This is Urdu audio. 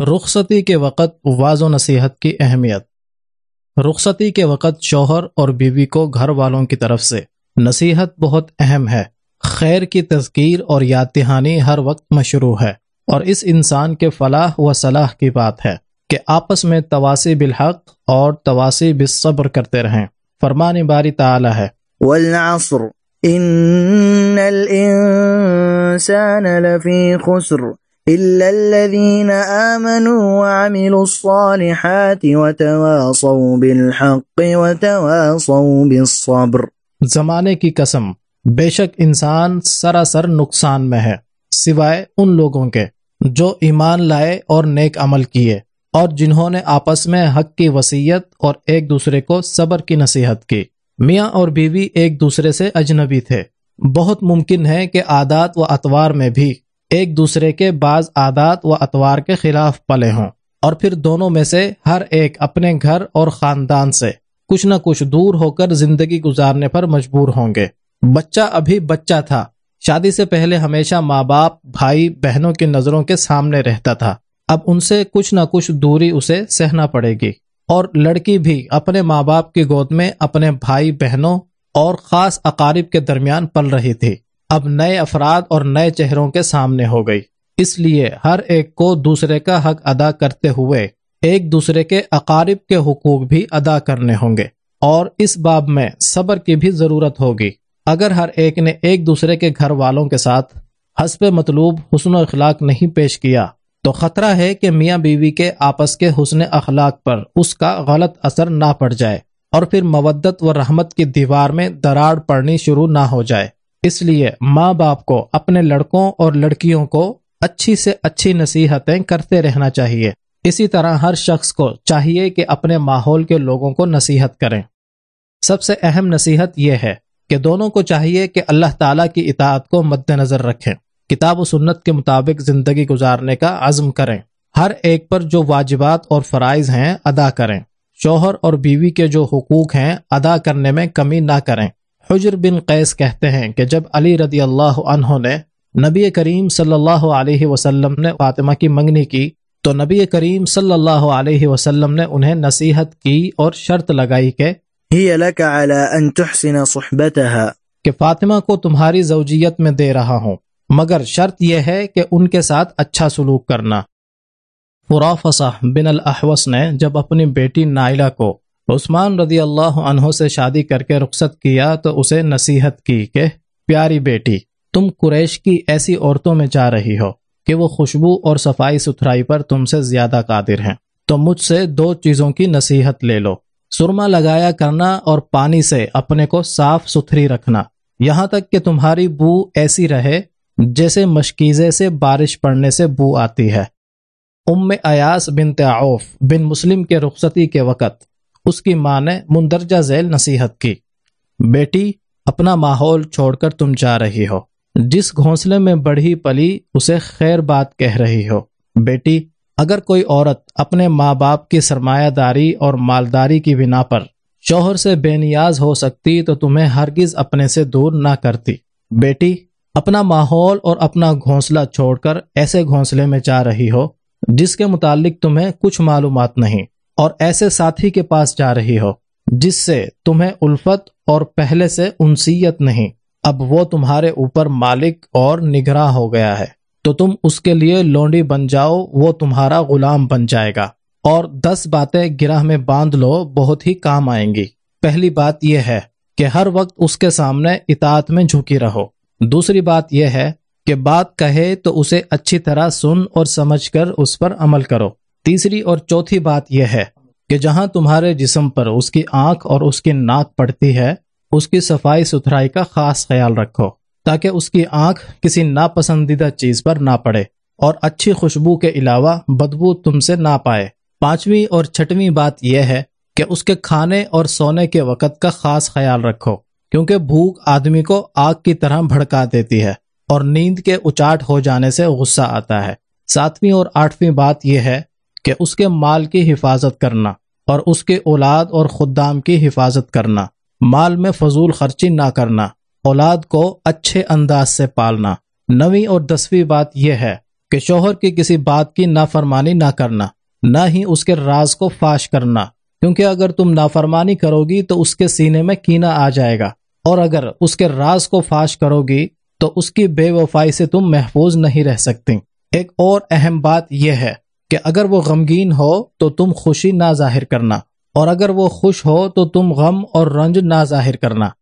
رخصتی کے وقت واض و نصیحت کی اہمیت۔ رخصتی کے وقت شوہر اور بیوی کو گھر والوں کی طرف سے نصیحت بہت اہم ہے۔ خیر کی تذکیر اور یاد دہانی ہر وقت مشروع ہے اور اس انسان کے فلاح و صلاح کی بات ہے کہ آپس میں تواسی بالحق اور تواسی بالصبر کرتے رہیں۔ فرمان باری تعالی ہے۔ والعصر، ان الانسان لفی خسر۔ إلا الذين آمنوا وعملوا الصالحات وتواصوا بالحق وتواصوا بالصبر زمانے کی قسم، بے شک انسان سراسر نقصان میں ہے، سوائے ان لوگوں کے جو ایمان لائے اور نیک عمل کیے، اور جنہوں نے آپس میں حق کی وسیعت اور ایک دوسرے کو صبر کی نصیحت کی۔ میاں اور بیوی ایک دوسرے سے اجنبی تھے۔ بہت ممکن ہے کہ عادات و اتوار میں بھی ایک دوسرے کے بعض عادات و اتوار کے خلاف پلے ہوں۔ اور پھر دونوں میں سے ہر ایک اپنے گھر اور خاندان سے کچھ نہ کچھ دور ہو کر زندگی گزارنے پر مجبور ہوں گے۔ بچہ ابھی بچہ تھا۔ شادی سے پہلے ہمیشہ ماں باپ، بھائی، بہنوں کی نظروں کے سامنے رہتا تھا۔ اب ان سے کچھ نہ کچھ دوری اسے سہنا پڑے گی۔ اور لڑکی بھی اپنے ماں باپ کی گود میں اپنے بھائی، بہنوں اور خاص اقارب کے درمیان پل رہی تھی۔ اب نئے افراد اور نئے چہروں کے سامنے ہو گئی۔ اس لیے ہر ایک کو دوسرے کا حق ادا کرتے ہوئے ایک دوسرے کے اقارب کے حقوق بھی ادا کرنے ہوں گے۔ اور اس باب میں صبر کی بھی ضرورت ہوگی۔ اگر ہر ایک نے ایک دوسرے کے گھر والوں کے ساتھ حسب مطلوب حسن و اخلاق نہیں پیش کیا، تو خطرہ ہے کہ میاں بیوی کے آپس کے حسن اخلاق پر اس کا غلط اثر نہ پڑ جائے اور پھر مودت و رحمت کی دیوار میں دراڑ پڑنی شروع نہ ہو جائے۔ اس لیے ماں باپ کو اپنے لڑکوں اور لڑکیوں کو اچھی سے اچھی نصیحتیں کرتے رہنا چاہیے۔ اسی طرح ہر شخص کو چاہیے کہ اپنے ماحول کے لوگوں کو نصیحت کریں۔ سب سے اہم نصیحت یہ ہے کہ دونوں کو چاہیے کہ اللہ تعالیٰ کی اطاعت کو مد نظر رکھیں۔ کتاب و سنت کے مطابق زندگی گزارنے کا عزم کریں۔ ہر ایک پر جو واجبات اور فرائض ہیں ادا کریں۔ شوہر اور بیوی کے جو حقوق ہیں ادا کرنے میں کمی نہ کریں۔ حجر بن قیس کہتے ہیں کہ جب علی رضی اللہ عنہ نے نبی کریم صلی اللہ علیہ وسلم نے فاطمہ کی منگنی کی تو نبی کریم صلی اللہ علیہ وسلم نے انہیں نصیحت کی اور شرط لگائی کہ کہ فاطمہ کو تمہاری زوجیت میں دے رہا ہوں مگر شرط یہ ہے کہ ان کے ساتھ اچھا سلوک کرنا۔ فرافصہ بن الاحوس نے جب اپنی بیٹی نائلہ کو عثمان رضی اللہ عنہ سے شادی کر کے رخصت کیا تو اسے نصیحت کی کہ، پیاری بیٹی، تم قریش کی ایسی عورتوں میں جا رہی ہو کہ وہ خوشبو اور صفائی ستھرائی پر تم سے زیادہ قادر ہیں۔ تو مجھ سے دو چیزوں کی نصیحت لے لو۔ سرما لگایا کرنا اور پانی سے اپنے کو صاف ستھری رکھنا۔ یہاں تک کہ تمہاری بو ایسی رہے جیسے مشکیزے سے بارش پڑنے سے بو آتی ہے۔ ام ایاس بن تعوف بن مسلم کے رخصتی کے وقت اس کی ماں نے مندرجہ ذیل نصیحت کی، بیٹی، اپنا ماحول چھوڑ کر تم جا رہی ہو۔ جس گھونسلے میں بڑھی پلی اسے خیر بات کہہ رہی ہو۔ بیٹی، اگر کوئی عورت اپنے ماں باپ کی سرمایہ داری اور مالداری کی بنا پر شوہر سے بے نیاز ہو سکتی تو تمہیں ہرگز اپنے سے دور نہ کرتی۔ بیٹی، اپنا ماحول اور اپنا گھونسلہ چھوڑ کر ایسے گھونسلے میں جا رہی ہو جس کے متعلق تمہیں کچھ معلومات نہیں۔ اور ایسے ساتھی کے پاس جا رہی ہو، جس سے تمہیں الفت اور پہلے سے انسیت نہیں۔ اب وہ تمہارے اوپر مالک اور نگراں ہو گیا ہے۔ تو تم اس کے لیے لونڈی بن جاؤ، وہ تمہارا غلام بن جائے گا۔ اور دس باتیں گرہ میں باندھ لو، بہت ہی کام آئیں گی۔ پہلی بات یہ ہے کہ ہر وقت اس کے سامنے اطاعت میں جھکی رہو۔ دوسری بات یہ ہے کہ بات کہے تو اسے اچھی طرح سن اور سمجھ کر اس پر عمل کرو۔ تیسری اور چوتھی بات یہ ہے کہ جہاں تمہارے جسم پر اس کی آنکھ اور اس کی ناک پڑتی ہے، اس کی صفائی ستھرائی کا خاص خیال رکھو، تاکہ اس کی آنکھ کسی ناپسندیدہ چیز پر نہ پڑے اور اچھی خوشبو کے علاوہ بدبو تم سے نہ پائے۔ پانچویں اور چھٹویں بات یہ ہے کہ اس کے کھانے اور سونے کے وقت کا خاص خیال رکھو، کیونکہ بھوک آدمی کو آگ کی طرح بھڑکا دیتی ہے اور نیند کے اچاٹ ہو جانے سے غصہ آتا ہے۔ ساتویں اور آٹھویں بات یہ ہے کہ اس کے مال کی حفاظت کرنا اور اس کے اولاد اور خدام کی حفاظت کرنا، مال میں فضول خرچی نہ کرنا، اولاد کو اچھے انداز سے پالنا۔ نویں اور دسویں بات یہ ہے کہ شوہر کی کسی بات کی نافرمانی نہ کرنا، نہ ہی اس کے راز کو فاش کرنا۔ کیونکہ اگر تم نافرمانی کرو گی تو اس کے سینے میں کینا آ جائے گا، اور اگر اس کے راز کو فاش کرو گی تو اس کی بے وفائی سے تم محفوظ نہیں رہ سکتی۔ ایک اور اہم بات یہ ہے کہ اگر وہ غمگین ہو تو تم خوشی نہ ظاہر کرنا اور اگر وہ خوش ہو تو تم غم اور رنج نہ ظاہر کرنا۔